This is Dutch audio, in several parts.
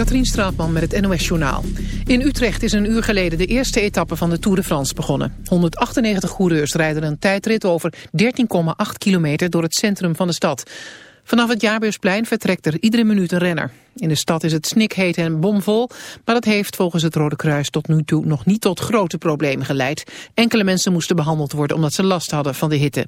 Katrien Straatman met het NOS-journaal. In Utrecht is een uur geleden de eerste etappe van de Tour de France begonnen. 198 coureurs rijden een tijdrit over 13,8 kilometer door het centrum van de stad. Vanaf het Jaarbeursplein vertrekt er iedere minuut een renner. In de stad is het snikheet en bomvol, maar dat heeft volgens het Rode Kruis tot nu toe nog niet tot grote problemen geleid. Enkele mensen moesten behandeld worden omdat ze last hadden van de hitte.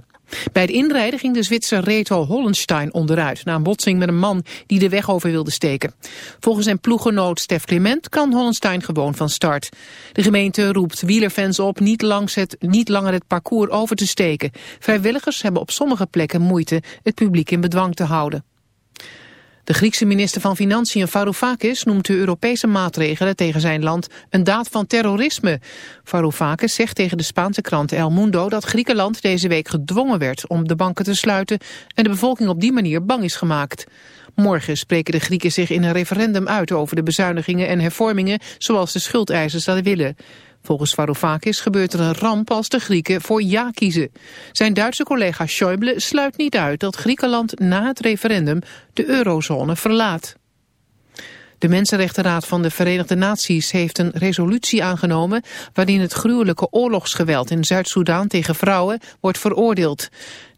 Bij het inrijden ging de Zwitser Reto Hollenstein onderuit... na een botsing met een man die de weg over wilde steken. Volgens zijn ploeggenoot Stef Clement kan Hollenstein gewoon van start. De gemeente roept wielerfans op niet, langs het, niet langer het parcours over te steken. Vrijwilligers hebben op sommige plekken moeite het publiek in bedwang te houden. De Griekse minister van Financiën Varoufakis noemt de Europese maatregelen tegen zijn land een daad van terrorisme. Varoufakis zegt tegen de Spaanse krant El Mundo dat Griekenland deze week gedwongen werd om de banken te sluiten en de bevolking op die manier bang is gemaakt. Morgen spreken de Grieken zich in een referendum uit over de bezuinigingen en hervormingen zoals de schuldeisers dat willen. Volgens Varoufakis gebeurt er een ramp als de Grieken voor ja kiezen. Zijn Duitse collega Schäuble sluit niet uit dat Griekenland na het referendum de eurozone verlaat. De Mensenrechtenraad van de Verenigde Naties heeft een resolutie aangenomen waarin het gruwelijke oorlogsgeweld in Zuid-Soedan tegen vrouwen wordt veroordeeld.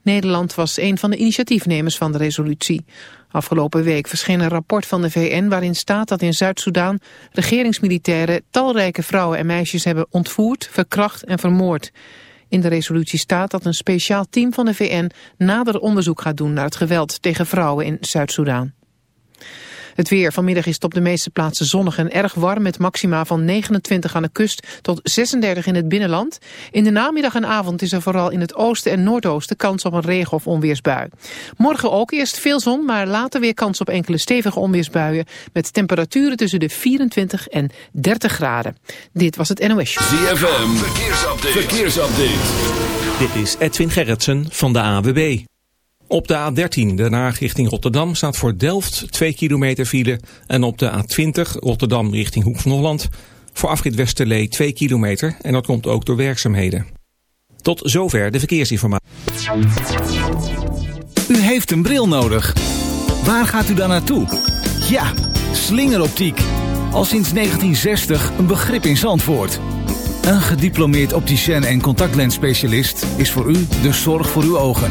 Nederland was een van de initiatiefnemers van de resolutie. Afgelopen week verscheen een rapport van de VN waarin staat dat in Zuid-Soedan regeringsmilitairen talrijke vrouwen en meisjes hebben ontvoerd, verkracht en vermoord. In de resolutie staat dat een speciaal team van de VN nader onderzoek gaat doen naar het geweld tegen vrouwen in Zuid-Soedan. Het weer vanmiddag is het op de meeste plaatsen zonnig en erg warm... met maxima van 29 aan de kust tot 36 in het binnenland. In de namiddag en avond is er vooral in het oosten en noordoosten... kans op een regen- of onweersbui. Morgen ook eerst veel zon, maar later weer kans op enkele stevige onweersbuien... met temperaturen tussen de 24 en 30 graden. Dit was het NOS Show. ZFM, verkeersupdate. verkeersupdate. Dit is Edwin Gerritsen van de AWB. Op de A13, daarna richting Rotterdam, staat voor Delft 2 kilometer file. En op de A20, Rotterdam richting Hoek van Holland, voor afrit Westerlee 2 kilometer. En dat komt ook door werkzaamheden. Tot zover de verkeersinformatie. U heeft een bril nodig. Waar gaat u dan naartoe? Ja, slingeroptiek. Al sinds 1960 een begrip in Zandvoort. Een gediplomeerd opticien en contactlensspecialist is voor u de zorg voor uw ogen.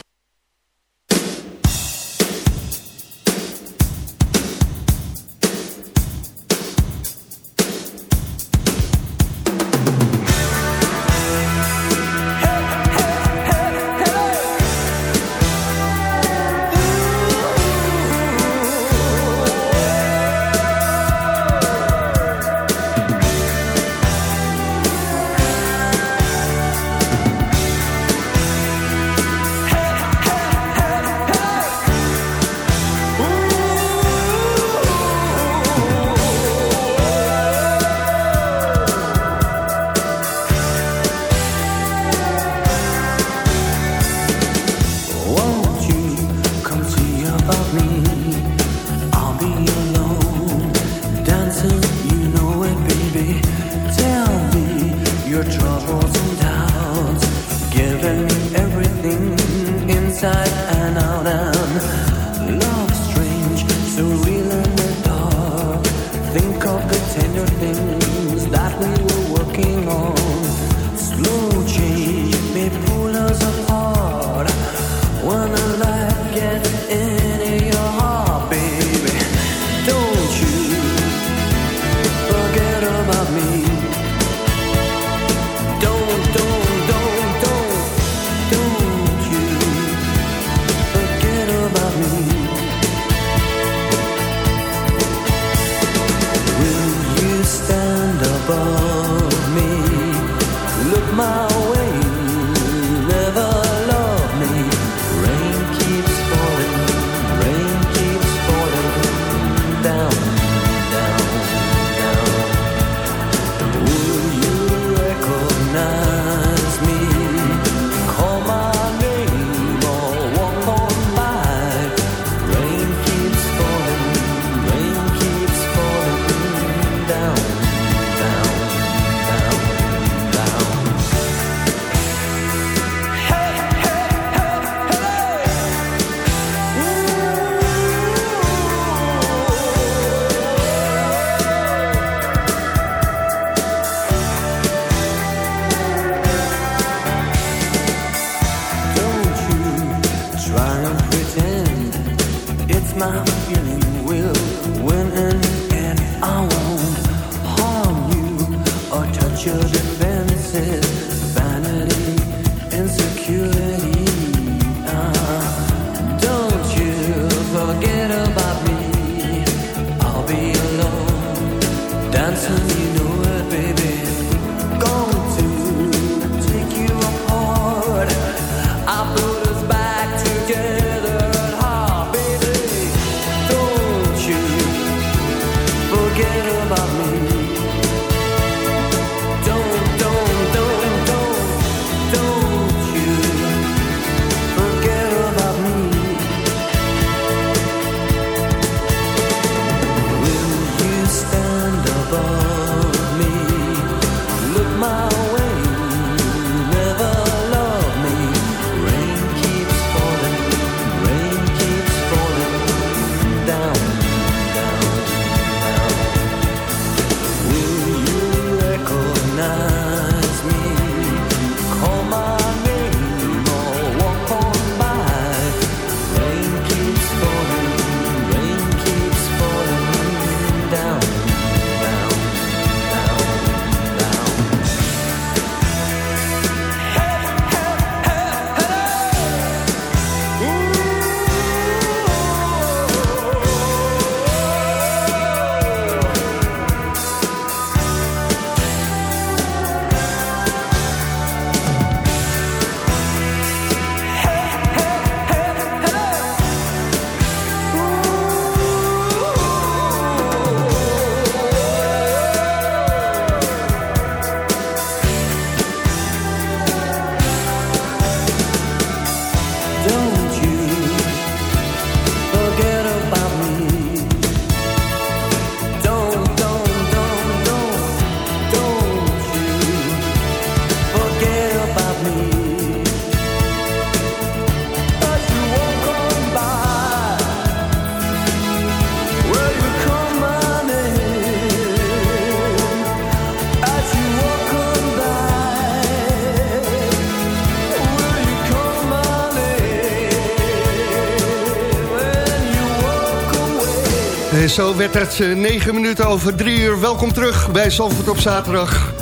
Zo werd het 9 eh, minuten over 3 uur. Welkom terug bij Zalvoort op zaterdag.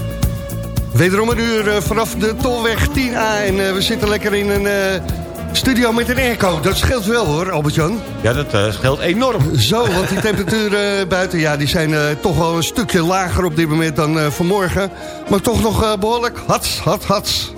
Wederom een uur eh, vanaf de Tolweg 10A. En uh, we zitten lekker in een uh, studio met een airco. Dat scheelt wel hoor, Albert-Jan. Ja, dat uh, scheelt enorm. Zo, want die temperaturen buiten ja, die zijn toch wel een stukje lager op dit moment dan vanmorgen. Maar toch nog behoorlijk hats, hats, hats.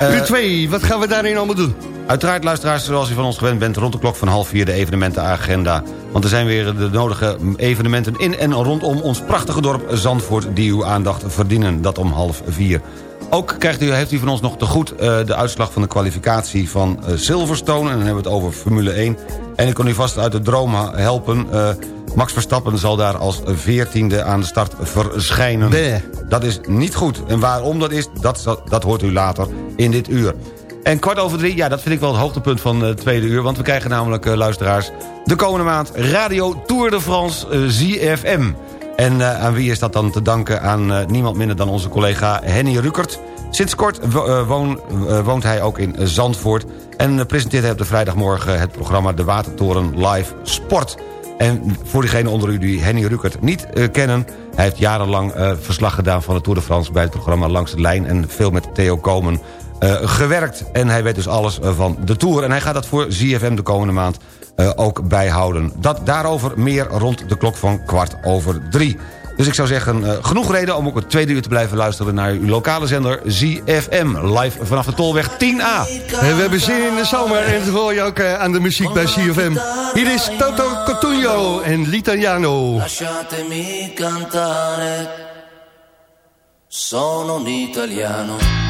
uur 2, wat gaan we daarin allemaal doen? Uiteraard, luisteraars, zoals u van ons gewend bent... rond de klok van half vier de evenementenagenda. Want er zijn weer de nodige evenementen in en rondom ons prachtige dorp Zandvoort... die uw aandacht verdienen, dat om half vier. Ook krijgt u, heeft u van ons nog te goed uh, de uitslag van de kwalificatie van uh, Silverstone. En dan hebben we het over Formule 1. En ik kan u vast uit de droom helpen... Uh, Max Verstappen zal daar als veertiende aan de start verschijnen. Nee. Dat is niet goed. En waarom dat is, dat, dat hoort u later in dit uur. En kwart over drie, ja, dat vind ik wel het hoogtepunt van het tweede uur... want we krijgen namelijk, uh, luisteraars, de komende maand... Radio Tour de France uh, ZFM. En uh, aan wie is dat dan te danken? Aan niemand minder dan onze collega Henny Rukert. Sinds kort woon, woont hij ook in Zandvoort... en presenteert hij op de vrijdagmorgen het programma De Watertoren Live Sport... En voor diegenen onder u die Henny Rukert niet kennen... hij heeft jarenlang verslag gedaan van de Tour de France... bij het programma Langs de Lijn en veel met Theo Komen uh, gewerkt. En hij weet dus alles uh, van de Tour. En hij gaat dat voor ZFM de komende maand uh, ook bijhouden. Dat daarover meer rond de klok van kwart over drie. Dus ik zou zeggen, genoeg reden om ook het tweede uur te blijven luisteren... naar uw lokale zender ZFM, live vanaf de Tolweg 10A. En we hebben zin in de zomer en dat hoor je ook aan de muziek bij ZFM. Hier is Toto Cotugno en L'Italiano. Lasciatemi cantare, sono un italiano.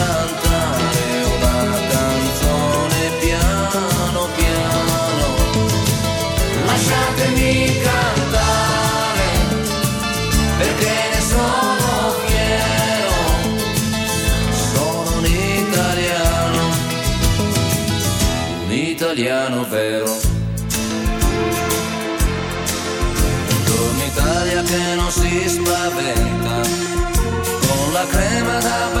lasciatemi cantare perché ne sono fiero, sono un italiano, un italiano vero. Buongiorno Italia che non si spaventa, con la crema da barba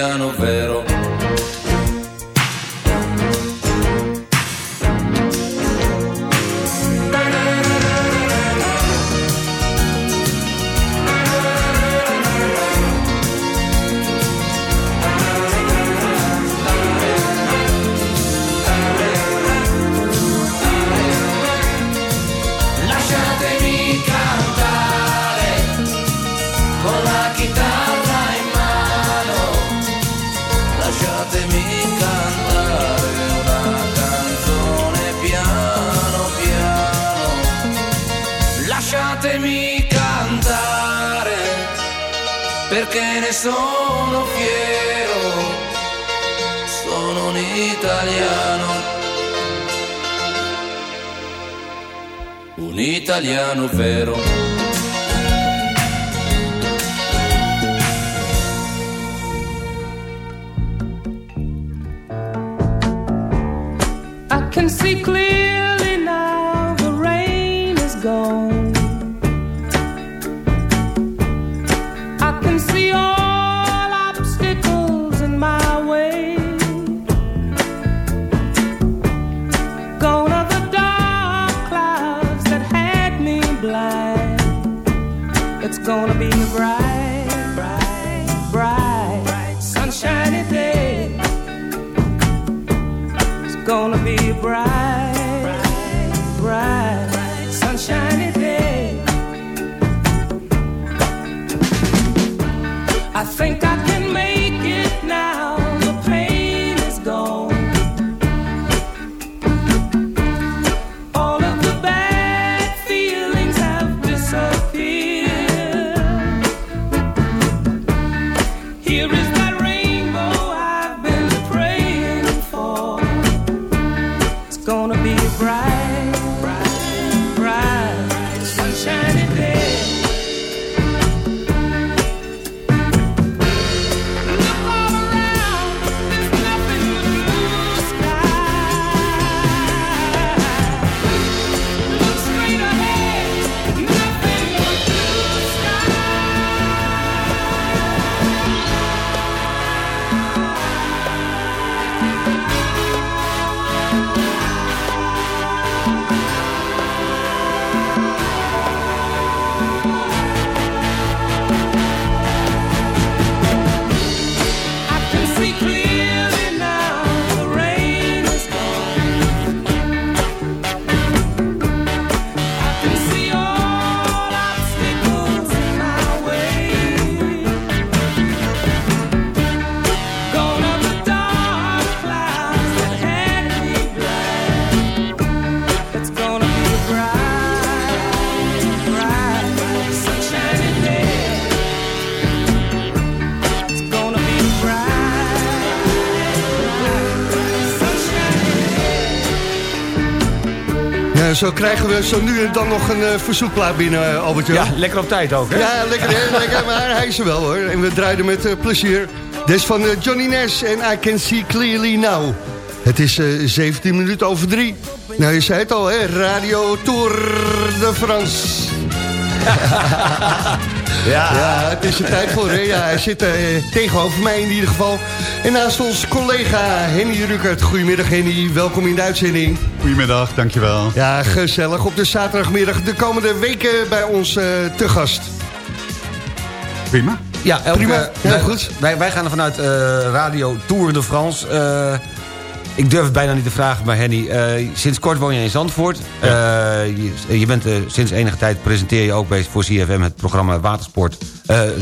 italiano vero. Sono fiero, sono un italiano. un italiano vero. Can see clearly zo krijgen we zo nu en dan nog een uh, verzoekplaat binnen, uh, albert Ja, lekker op tijd ook, hè? Ja, lekker, hè? lekker maar hij is er wel, hoor. En we draaien met uh, plezier. Dit is van Johnny Nash en I Can See Clearly Now. Het is 17 minuten over drie. Nou, je zei het al, hè? Radio Tour de France. Ja. ja, het is er tijd voor. Hè? Ja, hij zit uh, tegenover mij in ieder geval. En naast ons collega Henny Rukert. Goedemiddag Henny, welkom in de uitzending. Goedemiddag, dankjewel. Ja, gezellig. Op de zaterdagmiddag de komende weken bij ons uh, te gast. Prima. Ja, elke, Prima. Ja, wij, goed. Wij, wij gaan er vanuit uh, Radio Tour de France. ik durf het bijna niet te vragen, maar Henny, sinds kort woon je in Zandvoort. Ja. Je, je, bent sinds enige tijd presenteer je ook bij, voor CFM het programma Watersport.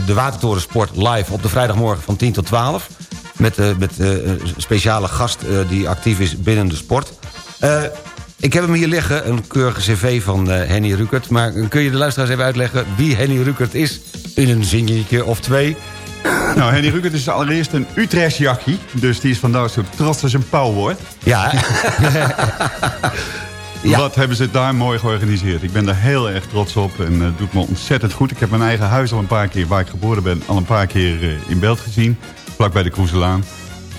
de Watertoren Sport live op de vrijdagmorgen van 10 tot 12. Met, met een speciale gast die actief is binnen de sport. Ik heb hem hier liggen, een keurige cv van Henny Rukert. Maar kun je de luisteraars even uitleggen wie Henny Rukert is? In een zingetje of twee... Nou, Henny Rukert is allereerst een Utrechts jakkie. Dus die is vandaag zo trots als een pauw wordt. Ja. ja. Wat hebben ze daar mooi georganiseerd. Ik ben daar heel erg trots op en het uh, doet me ontzettend goed. Ik heb mijn eigen huis al een paar keer, waar ik geboren ben, al een paar keer in beeld gezien. Vlak bij de Kroeselaan.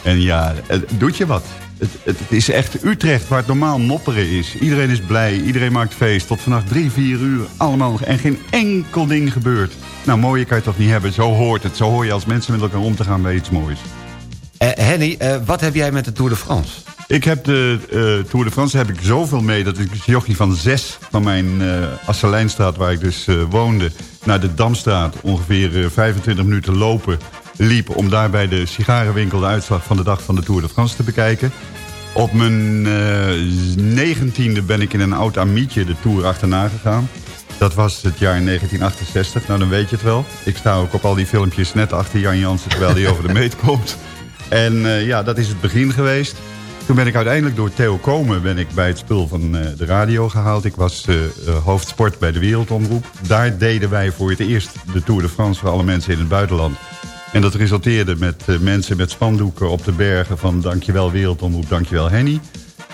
En ja, het doet je wat. Het, het, is echt Utrecht waar het normaal mopperen is. Iedereen is blij, iedereen maakt feest. Tot vannacht drie, vier uur, allemaal. En geen enkel ding gebeurt. Nou, mooie kan je toch niet hebben. Zo hoort het. Zo hoor je als mensen met elkaar om te gaan bij iets moois. Uh, Henny, uh, wat heb jij met de Tour de France? Ik heb de uh, Tour de France heb ik zoveel mee... dat ik jochie van zes van mijn uh, Asselijnstraat... waar ik dus woonde, naar de Damstraat... ongeveer 25 minuten lopen liep... om daar bij de sigarenwinkel de uitslag van de dag van de Tour de France te bekijken. Op mijn negentiende ben ik in een oud amietje de Tour achterna gegaan. Dat was het jaar 1968, nou dan weet je het wel. Ik sta ook op al die filmpjes net achter Jan Jansen... terwijl hij over de meet komt. En uh, ja, dat is het begin geweest. Toen ben ik uiteindelijk door Theo Komen ben ik bij het spul van uh, de radio gehaald. Ik was hoofdsport bij de Wereldomroep. Daar deden wij voor het eerst de Tour de France voor alle mensen in het buitenland. En dat resulteerde met mensen met spandoeken op de bergen van... dankjewel Wereldomroep, dankjewel Henny.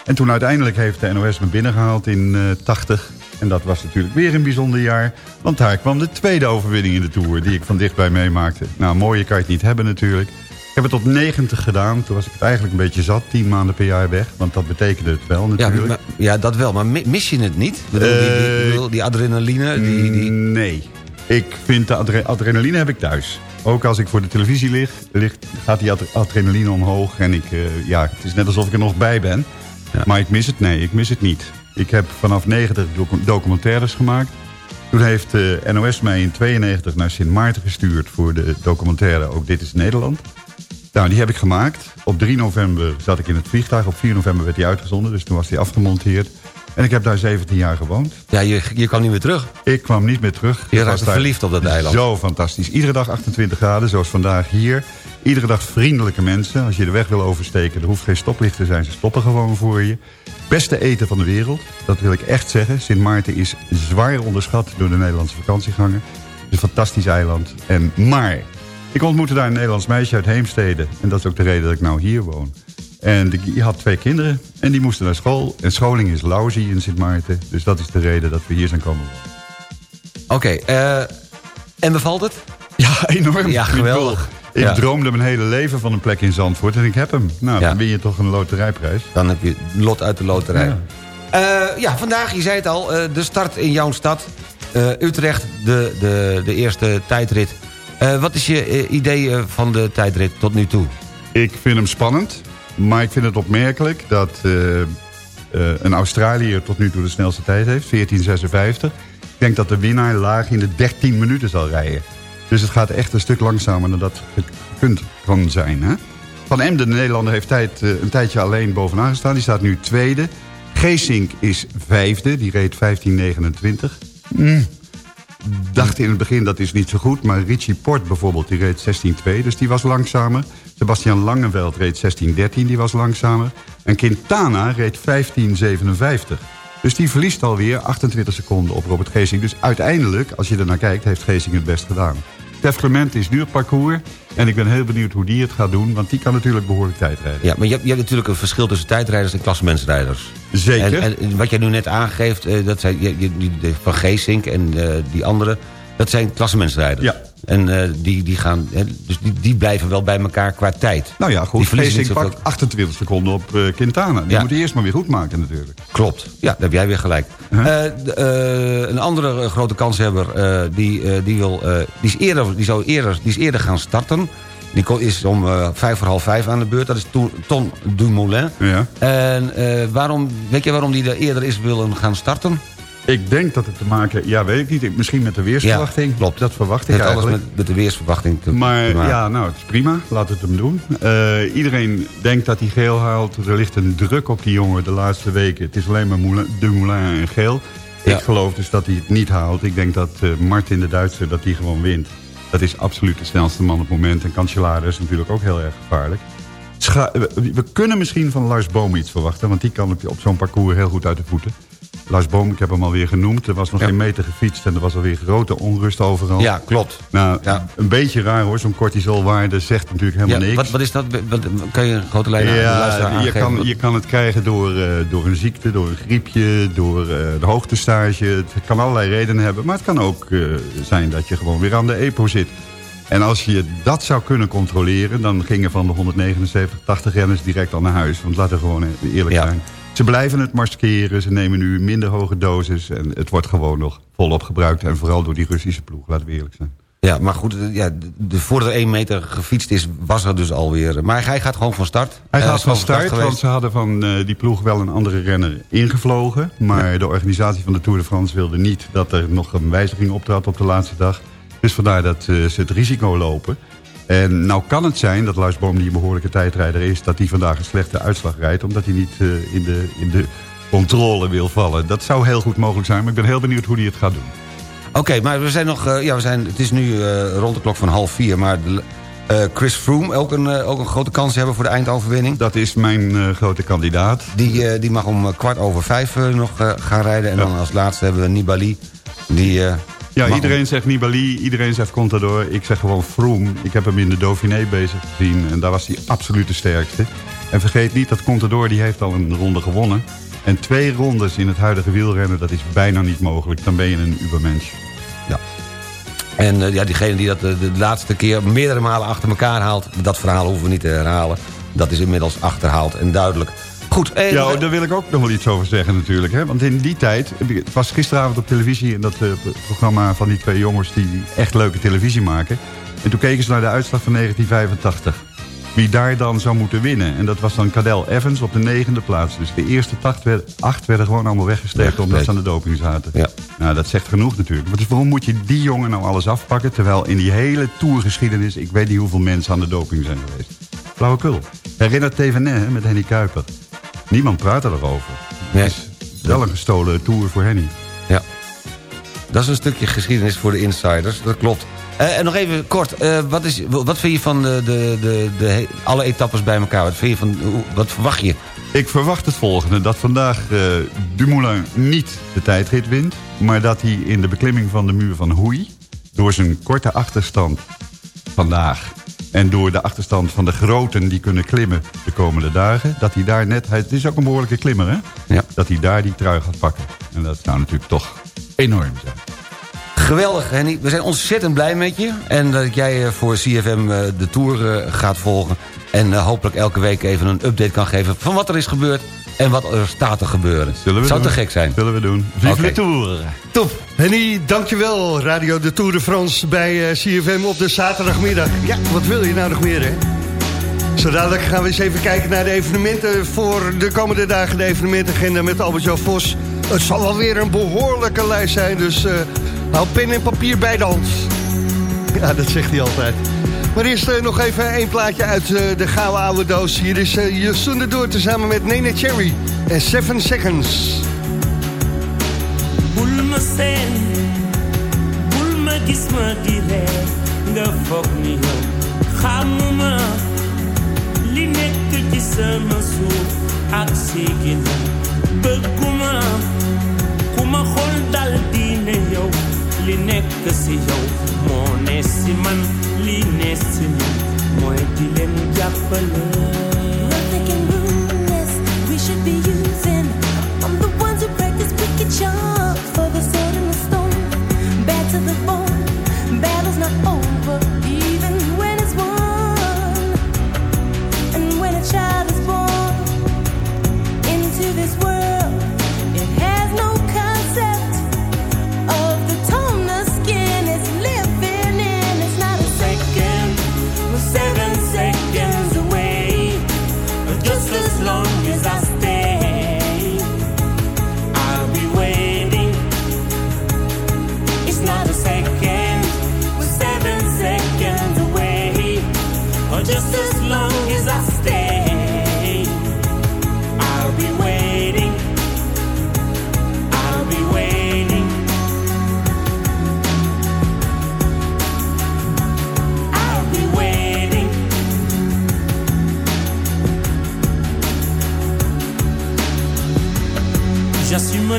En toen uiteindelijk heeft de NOS me binnengehaald in 80... En dat was natuurlijk weer een bijzonder jaar. Want daar kwam de tweede overwinning in de Tour... die ik van dichtbij meemaakte. Nou, mooie kan je het niet hebben natuurlijk. Ik heb het tot 90 gedaan. Toen was ik het eigenlijk een beetje zat. 10 maanden per jaar weg. Want dat betekende het wel natuurlijk. Ja, maar, ja dat wel. Maar mis je het niet? Bedoel, uh, die, die, die, adrenaline? Die, die... Nee. Ik vind de adre adrenaline heb ik thuis. Ook als ik voor de televisie lig, ligt, gaat die adrenaline omhoog. En ik, uh, ja, het is net alsof ik er nog bij ben. Ja. Maar ik mis het, nee, ik mis het niet. Ik heb vanaf 90 documentaires gemaakt. Toen heeft de NOS mij in 92 naar Sint Maarten gestuurd... voor de documentaire Ook Dit is Nederland. Nou, die heb ik gemaakt. Op 3 november zat ik in het vliegtuig. Op 4 november werd die uitgezonden, dus toen was die afgemonteerd. En ik heb daar 17 jaar gewoond. Ja, je, je kwam niet meer terug. Ik kwam niet meer terug. Je was verliefd op dat eiland. Zo fantastisch. Iedere dag 28 graden, zoals vandaag hier. Iedere dag vriendelijke mensen. Als je de weg wil oversteken, er hoeft geen stoplicht te zijn. Ze stoppen gewoon voor je. Beste eten van de wereld, dat wil ik echt zeggen. Sint Maarten is zwaar onderschat door de Nederlandse vakantieganger. Het is een fantastisch eiland. En, maar, ik ontmoette daar een Nederlands meisje uit Heemstede. En dat is ook de reden dat ik nou hier woon. En die had twee kinderen en die moesten naar school. En scholing is lousy in Sint Maarten. Dus dat is de reden dat we hier zijn komen. Oké, okay, uh, en bevalt het? Ja, enorm. Ja, geweldig. Ik ja. droomde mijn hele leven van een plek in Zandvoort en ik heb hem. Nou, ja. dan win je toch een loterijprijs. Dan heb je lot uit de loterij. Ja, uh, ja vandaag, je zei het al, uh, de start in jouw stad. Utrecht, de, de, de eerste tijdrit. wat is je idee van de tijdrit tot nu toe? Ik vind hem spannend. Maar ik vind het opmerkelijk dat een Australiër tot nu toe de snelste tijd heeft. 14.56. Ik denk dat de winnaar laag in de 13 minuten zal rijden. Dus het gaat echt een stuk langzamer dan dat het gekund kan zijn. Hè? Van Emden, de Nederlander, heeft tijd, uh, een tijdje alleen bovenaan gestaan. Die staat nu tweede. Geesink is vijfde, die reed 1529. Mm. Dacht in het begin dat is niet zo goed. Maar Richie Port bijvoorbeeld, die reed 16-2, dus die was langzamer. Sebastian Langeveld reed 16-13, die was langzamer. En Quintana reed 15-57. Dus die verliest alweer 28 seconden op Robert Geesing. Dus uiteindelijk, als je er naar kijkt, heeft Geesing het best gedaan. Stef Clement is nu op parcours. En ik ben heel benieuwd hoe die het gaat doen. Want die kan natuurlijk behoorlijk tijdrijden. Ja, maar je hebt, je hebt natuurlijk een verschil tussen tijdrijders en klassementsrijders. Zeker. En, en wat jij nu net aangeeft, eh, dat zijn je- je- die- de Van Geesink en eh, die andere... dat zijn klassementsrijders. Ja. En eh, die, die, gaan, hè, dus die, die blijven wel bij elkaar qua tijd. Nou ja, goed. zoveel- pakt 28 seconden op eh, Quintana. Die Ja. moet hij eerst maar weer goed maken natuurlijk. Klopt, ja, daar heb jij weer gelijk. Eh, een andere grote kanshebber, die, die, wil, die, is eerder, die, zou eerder, die is eerder gaan starten. Die is om vijf voor half vijf aan de beurt. Dat is To- Ton Dumoulin. Ja. En waarom, weet je waarom die er eerder is willen gaan starten? Ik denk dat het te maken... Ja, weet ik niet. Misschien met de weersverwachting. Ja, klopt. Dat verwacht ik Het heeft alles eigenlijk. met, met de weersverwachting te, Maar te ja, nou, het is prima. Laat het hem doen. Eh, iedereen denkt dat hij geel haalt. Er ligt een druk op die jongen de laatste weken. Het is alleen maar Moulin, de Moulin en geel. Ja. Ik geloof dus dat hij het niet haalt. Ik denk dat eh, Martin de Duitser dat hij gewoon wint. Dat is absoluut de snelste man op het moment. En Cancellara is natuurlijk ook heel erg gevaarlijk. Scha- we, we kunnen misschien van Lars Boom iets verwachten. Want die kan op, op zo'n parcours heel goed uit de voeten. Lars Boom, ik heb hem alweer genoemd. Er was nog Ja. geen meter gefietst. En er was alweer grote onrust overal. Ja, klopt. Nou, Ja. een beetje raar hoor. Zo'n cortisolwaarde zegt natuurlijk helemaal Ja, niks. wat, wat is dat? Wat, kan je een grote lijn ja, je kan, je kan het krijgen door, eh, door een ziekte, door een griepje, door eh, de hoogtestage. Het kan allerlei redenen hebben. Maar het kan ook eh, zijn dat je gewoon weer aan de EPO zit. En als je dat zou kunnen controleren... dan gingen van de 179, 80 renners direct al naar huis. Want laten we gewoon eerlijk zijn. Ze blijven het maskeren. Ze nemen nu minder hoge doses. En het wordt gewoon nog volop gebruikt. En vooral door die Russische ploeg, laten we eerlijk zijn. Ja, maar goed, ja, de, voordat er één meter gefietst is, was er dus alweer. Maar hij gaat gewoon van start. Hij gaat van start, geweest. want ze hadden van eh, die ploeg wel een andere renner ingevlogen. Maar de organisatie van de Tour de France wilde niet dat er nog een wijziging optrad op de laatste dag. Dus vandaar dat eh, ze het risico lopen. En nou kan het zijn dat Lars Boom, die een behoorlijke tijdrijder is... dat hij vandaag een slechte uitslag rijdt... omdat hij niet eh, in, de, in de controle wil vallen. Dat zou heel goed mogelijk zijn, maar ik ben heel benieuwd hoe hij het gaat doen. Oké, maar we zijn nog, eh, ja, we zijn, het is nu eh, rond de klok van half vier. Maar de, Chris Froome, ook een, ook een grote kans hebben voor de eindoverwinning. Dat is mijn grote kandidaat. Die, die mag om kwart over vijf nog gaan rijden. En dan als laatste hebben we Nibali. Die, Ja, iedereen zegt Nibali, iedereen zegt Contador. Ik zeg gewoon Froome. Ik heb hem in de Dauphiné bezig gezien en daar was hij absoluut de sterkste. En vergeet niet dat Contador, die heeft al een ronde gewonnen. En twee rondes in het huidige wielrennen, dat is bijna niet mogelijk. Dan ben je een ubermensch. Ja. En eh, ja, diegene die dat de, de laatste keer meerdere malen achter elkaar haalt... dat verhaal hoeven we niet te herhalen. Dat is inmiddels achterhaald en duidelijk. Goed. eh, Ja, daar wil ik ook nog wel iets over zeggen natuurlijk. Hè? Want in die tijd, het was gisteravond op televisie... en dat eh, programma van die twee jongens die echt leuke televisie maken. En toen keken ze naar de uitslag van 1985. Wie daar dan zou moeten winnen. En dat was dan Cadel Evans op de negende plaats. Dus de eerste acht werden, acht werden gewoon allemaal weggestreept... omdat ze aan de doping zaten. Ja. Nou, dat zegt genoeg natuurlijk. Maar dus waarom moet je die jongen nou alles afpakken... terwijl in die hele tourgeschiedenis... ik weet niet hoeveel mensen aan de doping zijn geweest. Flauwekul. Herinner hè, met Henny Kuiper. Niemand praat erover. Nee. Het is wel een gestolen tour voor Henny. Ja. Dat is een stukje geschiedenis voor de insiders, dat klopt. Eh, en nog even kort, eh, wat, is, wat vind je van de, de, de, de, alle etappes bij elkaar? Wat, vind je van, wat verwacht je? Ik verwacht het volgende. Dat vandaag eh, Dumoulin niet de tijdrit wint. Maar dat hij in de beklimming van de muur van Hoei... door zijn korte achterstand vandaag... en door de achterstand van de groten die kunnen klimmen de komende dagen... dat hij daar net... Het is ook een behoorlijke klimmer, hè? Ja. Dat hij daar die trui gaat pakken. En dat zou natuurlijk toch enorm zijn. Geweldig, Henny. We zijn ontzettend blij met je. En dat jij eh, voor CFM eh, de Tour eh, gaat volgen. En eh, hopelijk elke week even een update kan geven... van wat er is gebeurd en wat er staat te gebeuren. Zullen we Zou doen? te gek zijn. Zullen we doen. Vive le Tour! Top. Henny, dankjewel. Radio de Tour de France bij eh, CFM op de zaterdagmiddag. Ja, wat wil je nou nog meer, hè? Zo dadelijk gaan we eens even kijken naar de evenementen voor de komende dagen. De evenementagenda met Albert-Jan Vos. Het zal wel weer een behoorlijke lijst zijn, dus eh, hou pen en papier bij de hand. Ja, dat zegt hij altijd. Maar eerst eh, nog even één plaatje uit eh, de gouden oude doos. Hier is uh, Jason Door tezamen met Nene Cherry en Seven Seconds. bul ma seen bul ma gis ma di ree nga foog ni yow xamuma li nekk ci suuf ak sigina bëgguma ku ma xool dal di ne yow li nekk si si man ñun mooy di leen. We should be using. I'm the ones who practice wicked charms for the sword and the stone. To the bone. Battle's not over,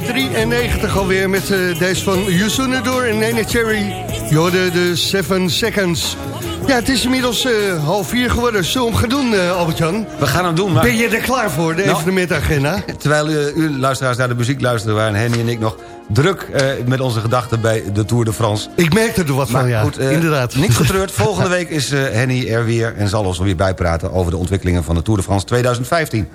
1993 alweer met eh, deze van Yusuno Door en Nene Cherry. Je hoorde de 7 Seconds. Ja, het is inmiddels eh, half vier geworden. Zullen we hem gaan doen, eh, Albert-Jan? We gaan hem doen, maar... Ben je er klaar voor, de Nou, evenementagenda? Terwijl u, u luisteraars naar de muziek luisteren... waren Henny en ik nog druk met onze gedachten bij de Tour de France. Ik merkte er wat van, ja. goed, Inderdaad. Niet getreurd. Volgende week is Henny er weer en zal ons weer bijpraten... over de ontwikkelingen van de Tour de France 2015.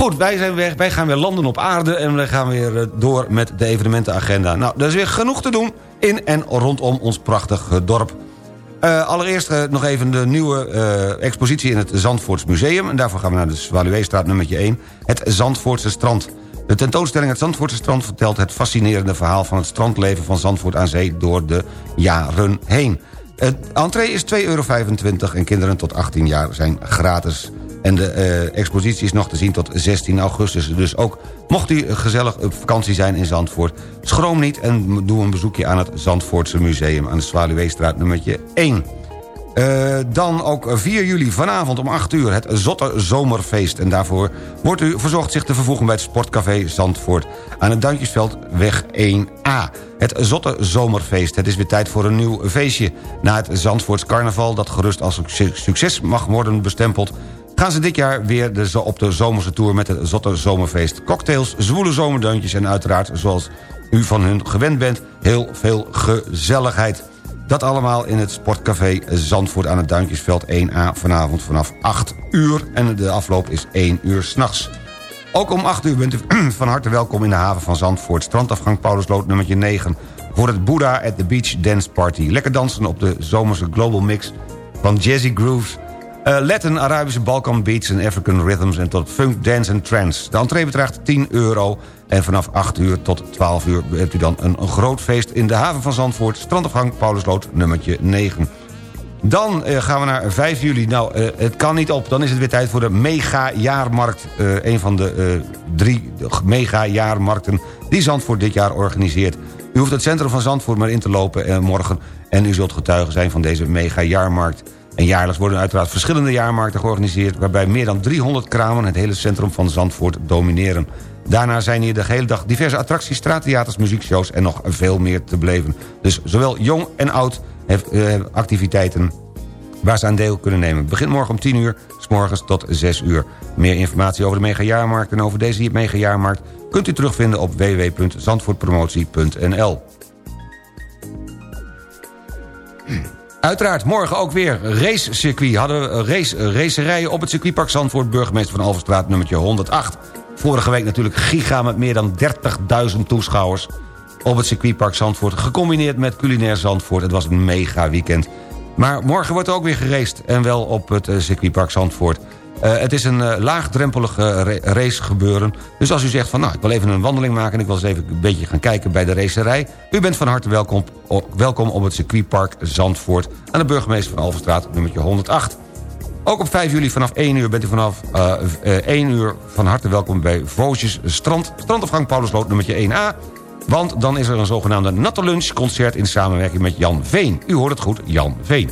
Goed, wij zijn weg. Wij gaan weer landen op aarde... en we gaan weer eh, door met de evenementenagenda. Nou, er is weer genoeg te doen in en rondom ons prachtige dorp. Eh, allereerst eh, nog even de nieuwe expositie in het Zandvoorts Museum. En daarvoor gaan we naar de Zwaluweestraat nummertje 1. Het Zandvoortse strand. De tentoonstelling Het Zandvoortse strand vertelt het fascinerende verhaal... van het strandleven van Zandvoort aan zee door de jaren heen. Het entree is 2,25 euro en kinderen tot 18 jaar zijn gratis. En de eh, expositie is nog te zien tot 16 augustus. Dus ook mocht u gezellig op vakantie zijn in Zandvoort... schroom niet en doe een bezoekje aan het Zandvoortse Museum... aan de Zwaluweestraat nummertje 1. Eh, dan ook 4 juli vanavond om 8 uur het Zotte Zomerfeest. En daarvoor wordt u verzocht zich te vervoegen bij het Sportcafé Zandvoort... aan het Duintjesveldweg 1A. Het Zotte Zomerfeest. Het is weer tijd voor een nieuw feestje. Na het Zandvoorts carnaval, dat gerust als succes mag worden bestempeld... gaan ze dit jaar weer de, op de zomerse tour met het Zotte Zomerfeest. Cocktails, zwoele zomerdeuntjes en uiteraard, zoals u van hun gewend bent... heel veel gezelligheid. Dat allemaal in het Sportcafé Zandvoort aan het Duintjesveld 1A... vanavond vanaf 8 uur en de afloop is 1 uur s'nachts. Ook om 8 uur bent u van harte welkom in de haven van Zandvoort... strandafgang Paulusloot nummertje 9... voor het Buddha at the Beach Dance Party. Lekker dansen op de zomerse Global Mix van Jazzy Grooves... eh, Latin, Arabische Balkan Beats en African Rhythms... en tot Funk, Dance en Trance. De entree bedraagt 10 euro... en vanaf 8 uur tot 12 uur hebt u dan een, groot feest... in de haven van Zandvoort, strandafgang Paulusloot nummertje 9. Dan eh, gaan we naar 5 juli. Nou, eh, het kan niet op. Dan is het weer tijd voor de mega-jaarmarkt. Een van de drie mega-jaarmarkten die Zandvoort dit jaar organiseert. U hoeft het centrum van Zandvoort maar in te lopen morgen... en u zult getuige zijn van deze mega-jaarmarkt. En jaarlijks worden uiteraard verschillende jaarmarkten georganiseerd... waarbij meer dan 300 kramen het hele centrum van Zandvoort domineren. Daarna zijn hier de hele dag diverse attracties, straattheaters, muziekshows... en nog veel meer te beleven. Dus zowel jong en oud heeft eh, activiteiten waar ze aan deel kunnen nemen. Het begint morgen om 10 uur, s morgens tot 6 uur. Meer informatie over de megajaarmarkt en over deze megajaarmarkt... kunt u terugvinden op www.zandvoortpromotie.nl. Uiteraard, morgen ook weer racecircuit. Hadden we race, racerijen op het circuitpark Zandvoort... burgemeester van Alverstraat, nummertje 108. Vorige week natuurlijk giga met meer dan 30.000 toeschouwers... op het circuitpark Zandvoort, gecombineerd met culinair Zandvoort. Het was een mega weekend. Maar morgen wordt er ook weer geraced en wel op het eh, circuitpark Zandvoort. Eh, het is een eh, laagdrempelig eh, ra- race gebeuren. Dus als u zegt van nou, ik wil even een wandeling maken... en ik wil eens even een beetje gaan kijken bij de racerij... u bent van harte welkom, welkom op het circuitpark Zandvoort... aan de burgemeester van Alverstraat, nummertje 108. Ook op 5 juli vanaf 1 uur bent u vanaf eh, eh, 1 uur van harte welkom bij Voosjes Strand. Strandafgang Paulusloot nummertje 1A. Want dan is er een zogenaamde natte lunchconcert in samenwerking met Jan Veen. U hoort het goed, Jan Veen.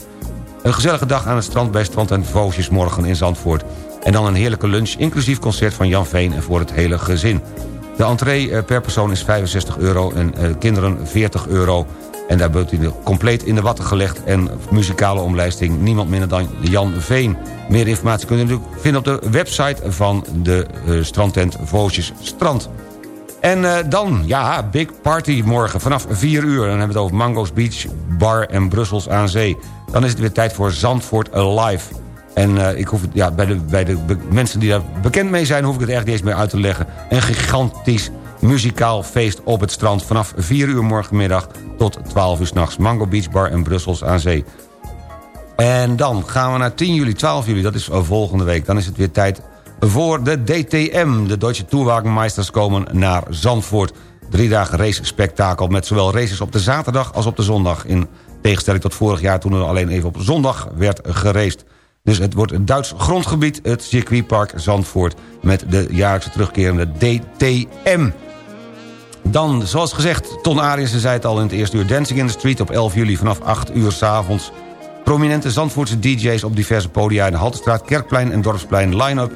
Een gezellige dag aan het strand bij Strand en Voosjes morgen in Zandvoort. En dan een heerlijke lunch, inclusief concert van Jan Veen en voor het hele gezin. De entree eh, per persoon is 65 euro en eh, kinderen 40 euro. En daar wordt u compleet in de watten gelegd. En muzikale omlijsting niemand minder dan Jan Veen. Meer informatie kunt u natuurlijk vinden op de website van de eh, strandtent Voosjes Strand. En dan, ja, Big Party morgen vanaf 4 uur. Dan hebben we het over Mango's Beach Bar en Brussels aan Zee. Dan is het weer tijd voor Zandvoort Alive. En eh, ik hoef ja, bij, de, bij de mensen die daar bekend mee zijn... hoef ik het echt niet eens meer uit te leggen. Een gigantisch muzikaal feest op het strand... vanaf 4 uur morgenmiddag tot 12 uur s'nachts. Mango Beach Bar en Brussels aan Zee. En dan gaan we naar 10 juli, 12 juli, dat is eh, volgende week. Dan is het weer tijd voor de DTM. De Deutsche Tourwagenmeisters komen naar Zandvoort. Drie dagen race spektakel met zowel races op de zaterdag als op de zondag. In tegenstelling tot vorig jaar toen er alleen even op zondag werd geraced. Dus het wordt een Duits grondgebied, het circuitpark Zandvoort... met de jaarlijkse terugkerende DTM. Dan, zoals gezegd, Ton Ariensen zei het al in het eerste uur... Dancing in the Street op 11 juli vanaf 8 uur s'avonds. Prominente Zandvoortse DJ's op diverse podia... in de Haltestraat, Kerkplein en Dorpsplein line-up.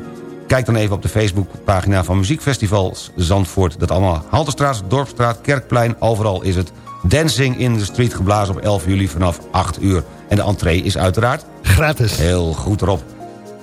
Kijk dan even op de Facebookpagina van Muziekfestivals Zandvoort. Dat allemaal Haltestraat, Dorpstraat, Kerkplein, overal is het... Dancing in the Street geblazen op 11 juli vanaf 8 uur. En de entree is uiteraard... Gratis. Heel goed erop.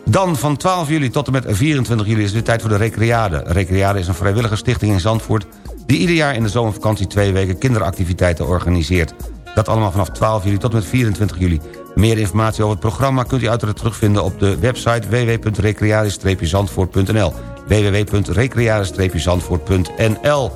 Dan van 12 juli tot en met 24 juli is het tijd voor de Recreade. Recreade is een vrijwillige stichting in Zandvoort... die ieder jaar in de zomervakantie twee weken kinderactiviteiten organiseert. Dat allemaal vanaf 12 juli tot en met 24 juli. Meer informatie over het programma kunt u uiteraard terugvinden op de website www.recreade-zandvoort.nl www.recreade-zandvoort.nl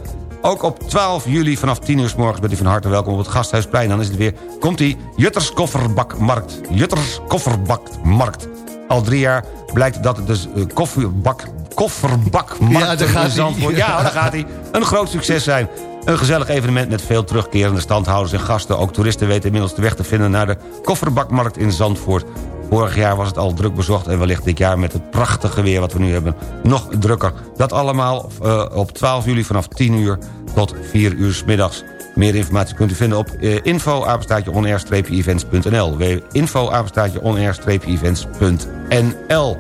Ook op 12 juli vanaf 10 uur s morgens bent u van harte welkom op het Gasthuisplein. Dan is het weer, komt die Jutters Kofferbakmarkt. Jutters Kofferbakmarkt. Al drie jaar blijkt dat het dus eh, kofferbak, kofferbakmarkt Ja, daar gaat in. Zandvoort... Ja, daar gaat hij. Een groot succes zijn. Een gezellig evenement met veel terugkerende standhouders en gasten. Ook toeristen weten inmiddels de weg te vinden naar de kofferbakmarkt in Zandvoort. Vorig jaar was het al druk bezocht en wellicht dit jaar met het prachtige weer wat we nu hebben nog drukker. Dat allemaal uh, op 12 juli vanaf 10 uur tot 4 uur s middags. Meer informatie kunt u vinden op uh, info eventsnl info eventsnl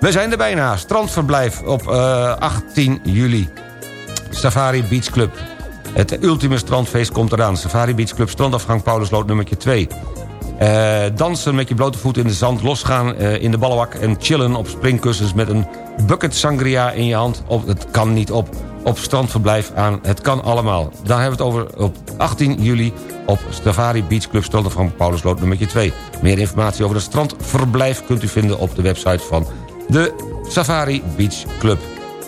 We zijn er bijna. Strandverblijf op uh, 18 juli. Safari Beach Club. Het ultieme strandfeest komt eraan. Safari Beach Club strandafgang Paulusloot nummertje 2. Uh, dansen met je blote voet in de zand, losgaan uh, in de ballenwak... en chillen op springkussens met een bucket sangria in je hand. Op, het kan niet op. Op strandverblijf aan. Het kan allemaal. Daar hebben we het over op 18 juli op Safari Beach Club Strand van Paulusloot nummer 2. Meer informatie over het strandverblijf kunt u vinden op de website van de Safari Beach Club.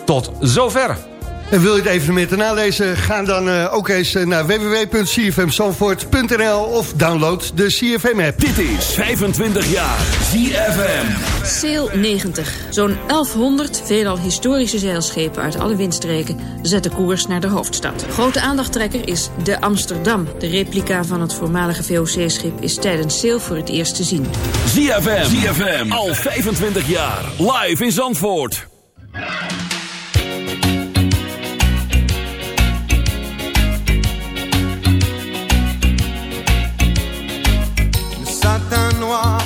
Tot zover! En wil je het evenement nalezen? Ga dan uh, ook eens naar www.cfmzandvoort.nl of download de CFM-app. Dit is 25 jaar CFM. Sail 90. Zo'n 1100 veelal historische zeilschepen uit alle windstreken zetten koers naar de hoofdstad. Grote aandachttrekker is de Amsterdam. De replica van het voormalige VOC-schip is tijdens Sail voor het eerst te zien. CFM. CFM. Al 25 jaar. Live in Zandvoort.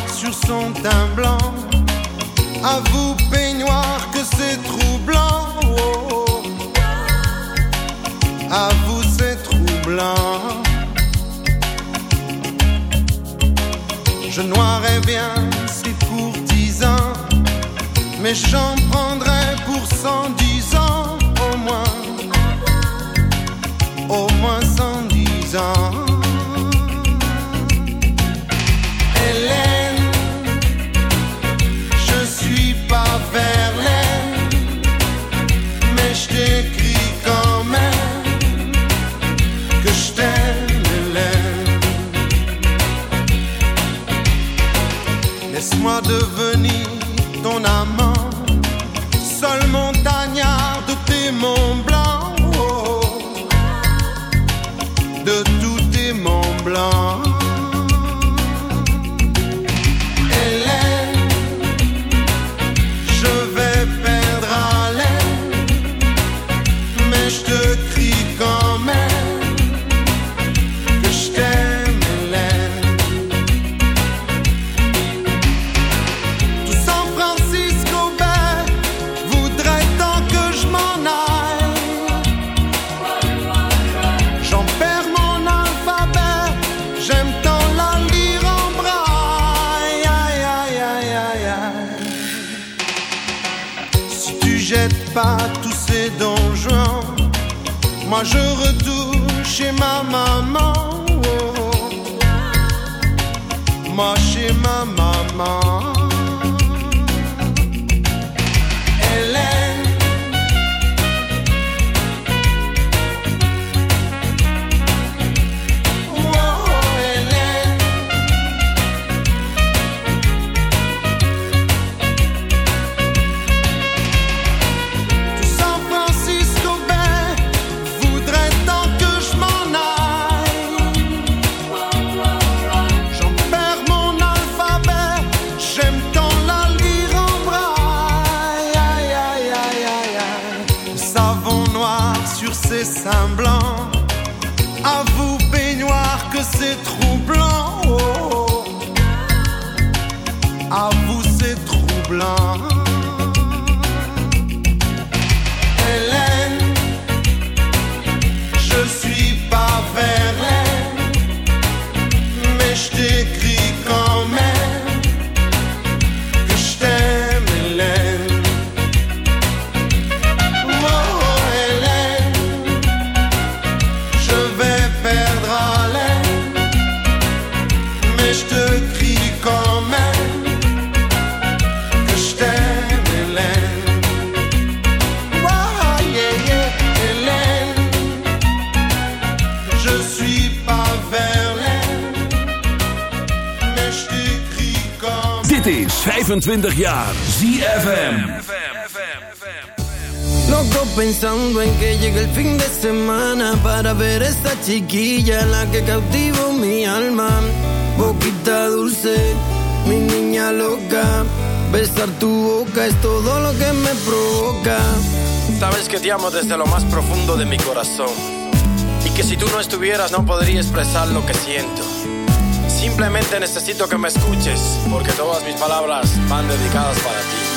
Sur son teint blanc. À vous, peignoir, que c'est troublant. Oh. À vous, c'est troublant. Je noirais bien ces courtisans, mais j'en prendrais pour cent dix ans au moins. Au moins cent dix ans. Hélène, je suis pas Verlaine, mais je t'écris quand même que je t'aime, Hélène. Laisse-moi devenir ton amant, seul montagnard de tes monts quand Dit is 25 jaar ZFM. Loco pensando en que llegue el fin de semana para ver esta chiquilla la que cautivó mi alma. Boquita dulce, mi niña loca. Besar tu boca es todo lo que me provoca. Sabes que te amo desde lo más profundo de mi corazón. Y que si tú no estuvieras no podría expresar lo que siento. Simplemente necesito que me escuches, porque todas mis palabras van dedicadas para ti.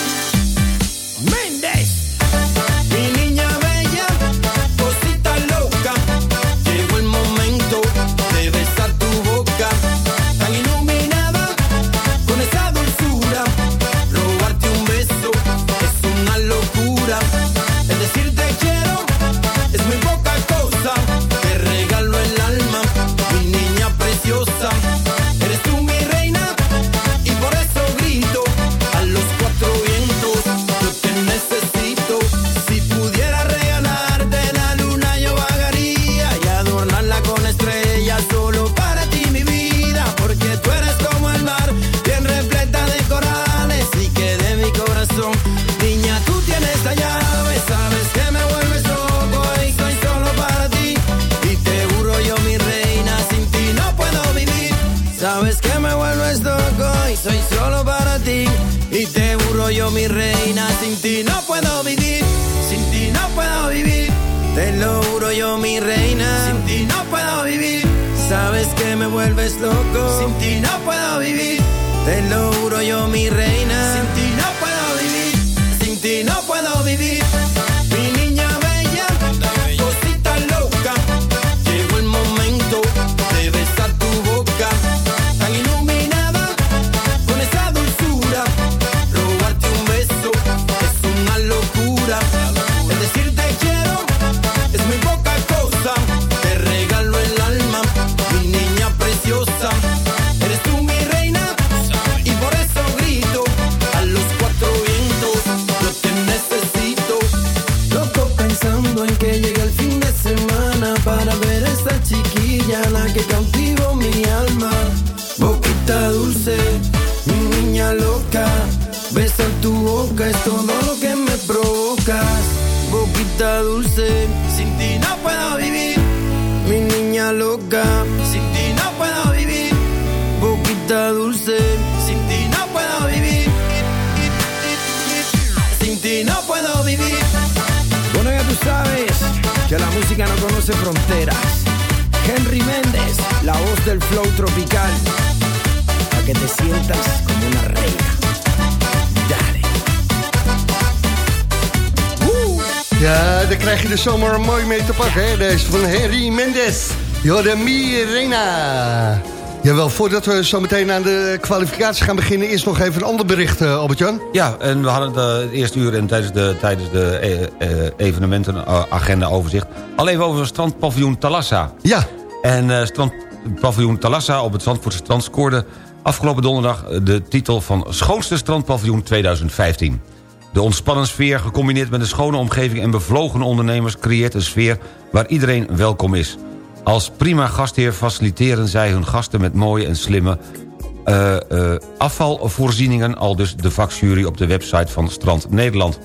Sabes que me vuelves loco. Sin ti no puedo vivir. Te lo juro yo, mi reina. Sin ti que mi alma. Boquita dulce, mi niña loca. Besar tu boca es todo lo que me provocas. Boquita dulce, sin ti no puedo vivir. Mi niña loca, sin ti no puedo vivir. Boquita dulce, sin ti no puedo vivir. Sin ti no puedo vivir. Bueno, ya tú sabes que la música no conoce fronteras. Henry Méndez, la voz del flow tropical. Para que te sientas como una reina. Dale. Ja, daar krijg je de zomer mooi mee te pakken. Hè? Deze van Henry Mendes. Jorde Mirena. Jawel, voordat we zo meteen aan de kwalificatie gaan beginnen... is nog even een ander bericht, eh, Albert-Jan. Ja, en we hadden het, eh, het eerste uur en tijdens de, tijdens de eh, eh, evenementenagenda overzicht... al even over strandpaviljoen Talassa. Ja. En eh strandpaviljoen Talassa op het Zandvoortse strand scoorde afgelopen donderdag de titel van schoonste strandpaviljoen 2015. De ontspannen sfeer, gecombineerd met een schone omgeving en bevlogen ondernemers... creëert een sfeer waar iedereen welkom is. Als prima gastheer faciliteren zij hun gasten met mooie en slimme eh, eh, afvalvoorzieningen... al dus de vakjury op de website van Strand Nederland.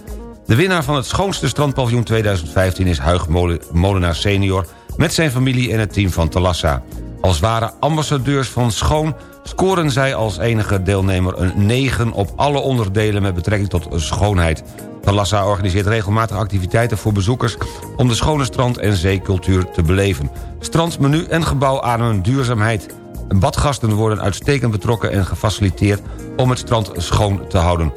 De winnaar van het schoonste strandpaviljoen 2015 is Huig Mole- Molenaar senior... met zijn familie en het team van Talassa. Als ware ambassadeurs van schoon scoren zij als enige deelnemer een 9 op alle onderdelen met betrekking tot schoonheid. Talassa organiseert regelmatig activiteiten voor bezoekers om de schone strand- en zeecultuur te beleven. Strandmenu en gebouw ademen duurzaamheid. Badgasten worden uitstekend betrokken en gefaciliteerd om het strand schoon te houden.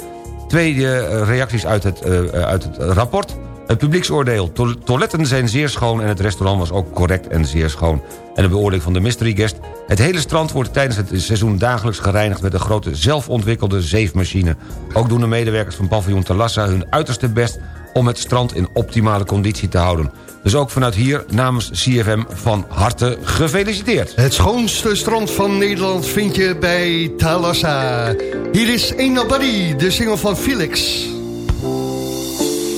Tweede eh, reacties uit het, eh, uit het rapport. Het publieksoordeel. To- toiletten zijn zeer schoon en het restaurant was ook correct en zeer schoon. En de beoordeling van de mystery guest. Het hele strand wordt tijdens het seizoen dagelijks gereinigd... met een grote zelfontwikkelde zeefmachine. Ook doen de medewerkers van paviljoen Talassa hun uiterste best... om het strand in optimale conditie te houden. Dus ook vanuit hier namens CFM van harte gefeliciteerd. Het schoonste strand van Nederland vind je bij Thalassa. Hier is Ain't Nobody, de single van Felix.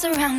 comes around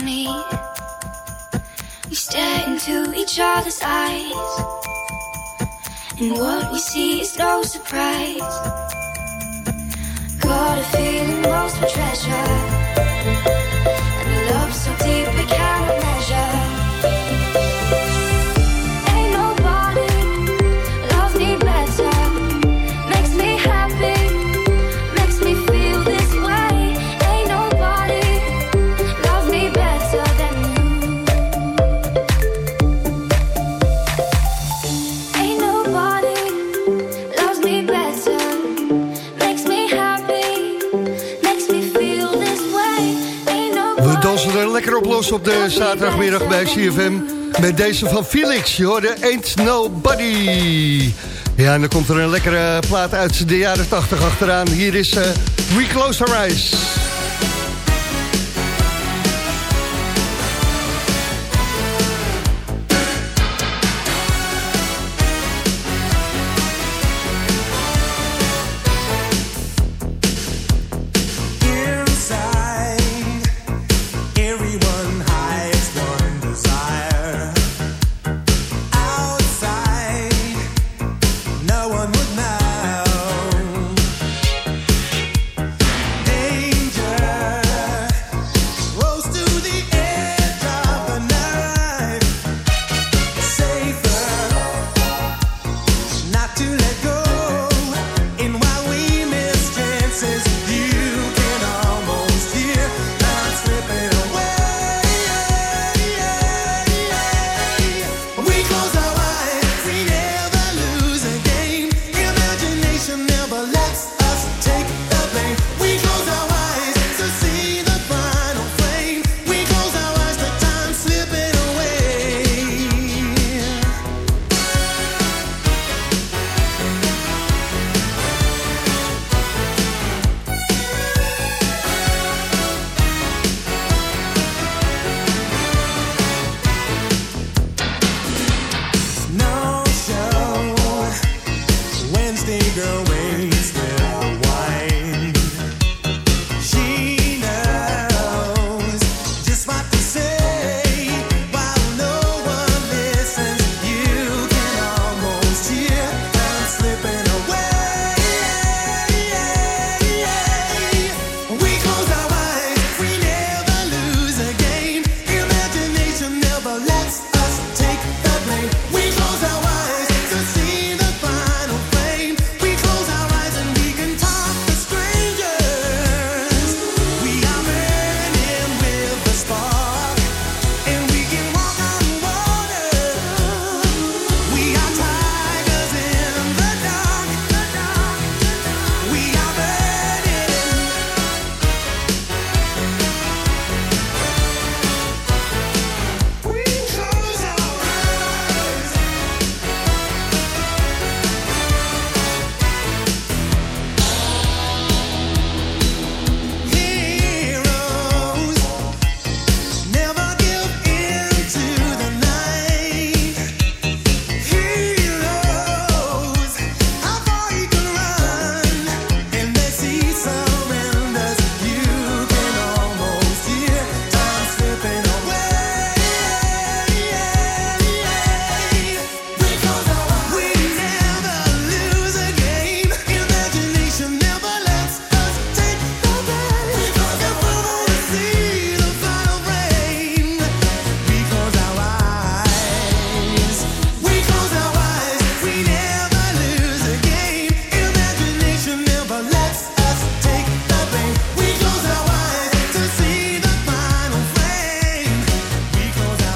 op de zaterdagmiddag bij CFM. Met deze van Felix, je hoorde Ain't Nobody. Ja, en dan komt er een lekkere plaat uit de jaren 80 achteraan. Hier is uh, We Close Our Eyes.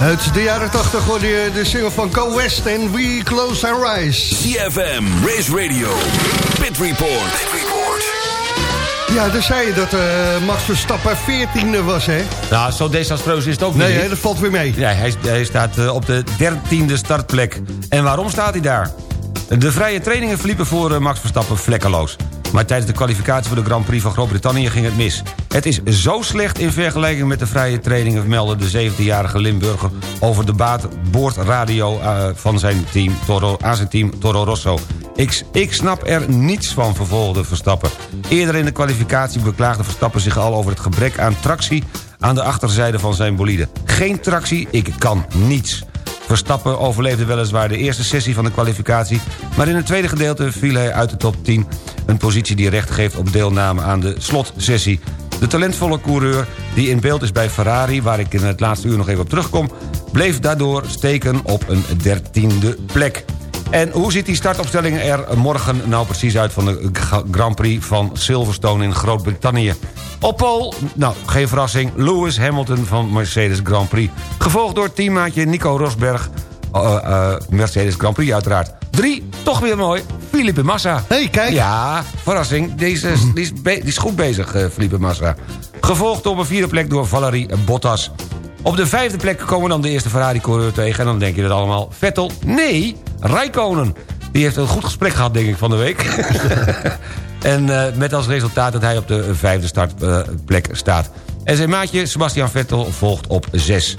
Uit de jaren 80 hoorde je de single van Co West en We Close Our Eyes. CFM, Race Radio, Pit Report. Ja, dan zei je dat eh, Max Verstappen 14e was, hè? Nou, zo desastreus is het ook Nee, niet. hè, dat valt weer mee. Ja, hij, hij staat eh, op de dertiende startplek. En waarom staat hij daar? De vrije trainingen verliepen voor eh, Max Verstappen vlekkeloos. Maar tijdens de kwalificatie voor de Grand Prix van Groot-Brittannië ging het mis. Het is zo slecht in vergelijking met de vrije trainingen... meldde de 17-jarige Limburger over de baat boordradio eh, van zijn team, Toro, aan zijn team Toro Rosso. Ik, ik snap er niets van, vervolgde Verstappen. Eerder in de kwalificatie beklaagde Verstappen zich al over het gebrek aan tractie... aan de achterzijde van zijn bolide. Geen tractie, ik kan niets. Verstappen overleefde weliswaar de eerste sessie van de kwalificatie... maar in het tweede gedeelte viel hij uit de top 10... een positie die recht geeft op deelname aan de slotsessie. De talentvolle coureur die in beeld is bij Ferrari... waar ik in het laatste uur nog even op terugkom... bleef daardoor steken op een dertiende plek. En hoe ziet die startopstelling er morgen nou precies uit... van de Grand Prix van Silverstone in Groot-Brittannië? Op pole, nou, geen verrassing, Lewis Hamilton van Mercedes Grand Prix. Gevolgd door teammaatje Nico Rosberg, eh, eh, Mercedes Grand Prix uiteraard. Drie, toch weer mooi, Felipe Massa. hey, kijk. Ja, verrassing, deze, die, is die is goed bezig, eh, Felipe Massa. Gevolgd op een vierde plek door Valerie Bottas. Op de vijfde plek komen dan de eerste Ferrari-coureur tegen... en dan denk je dat allemaal Vettel. Nee, Rijkonen. Die heeft een goed gesprek gehad, denk ik, van de week. en eh, met als resultaat dat hij op de vijfde startplek staat. En zijn maatje Sebastian Vettel volgt op zes.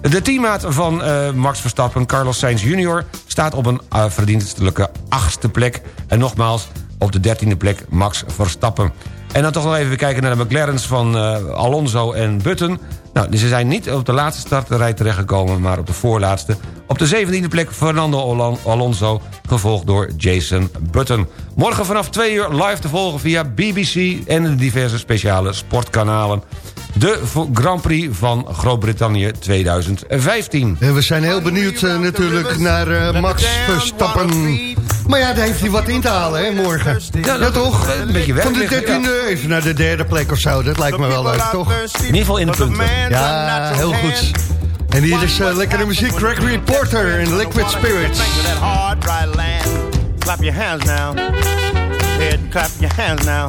De teammaat van eh, Max Verstappen, Carlos Sainz Jr... staat op een eh, verdienstelijke achtste plek. En nogmaals, op de dertiende plek Max Verstappen. En dan toch nog even kijken naar de McLaren's van eh, Alonso en Button. Nou, ze zijn niet op de laatste startrij terechtgekomen... maar op de voorlaatste. Op de zeventiende plek Fernando Alon- Alonso... gevolgd door Jason Button. Morgen vanaf 2 uur live te volgen via BBC... en de diverse speciale sportkanalen. De Grand Prix van Groot-Brittannië 2015. En we zijn heel benieuwd eh, natuurlijk naar eh, Max Verstappen. Maar ja, daar heeft hij wat in te halen, hè, morgen. Ja, toch? Een beetje werk Van de liggen, dertiende even naar de derde plek of zo. Dat lijkt me wel leuk, toch? In ieder geval in de punten. Ja, heel goed. En hier is eh, lekkere muziek. Gregory Porter en Liquid Spirits. Clap your hands now. Clap your hands now.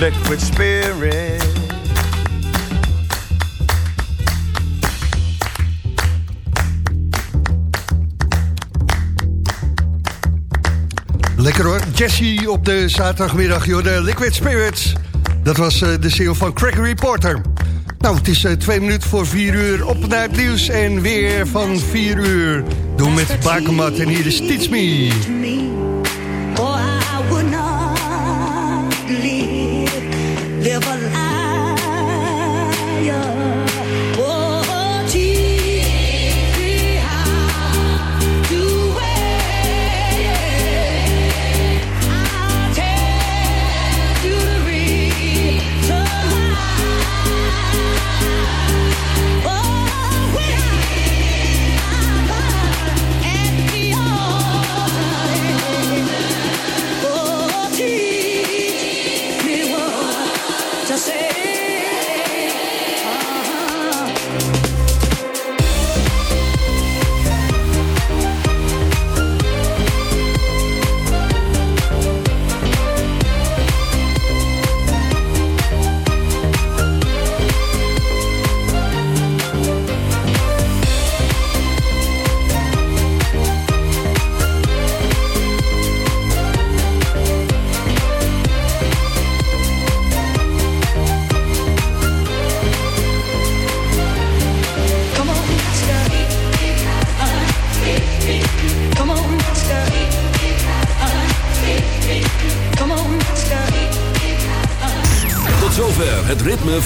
Liquid spirit. Lekker hoor. Jesse op de zaterdagmiddag, joh, de Liquid Spirits. Dat was eh, de single van Craig Reporter. Nou, het is eh, twee minuten voor vier uur op naar het nieuws en weer van vier uur. Doen met Bakemat en hier is Teach Me.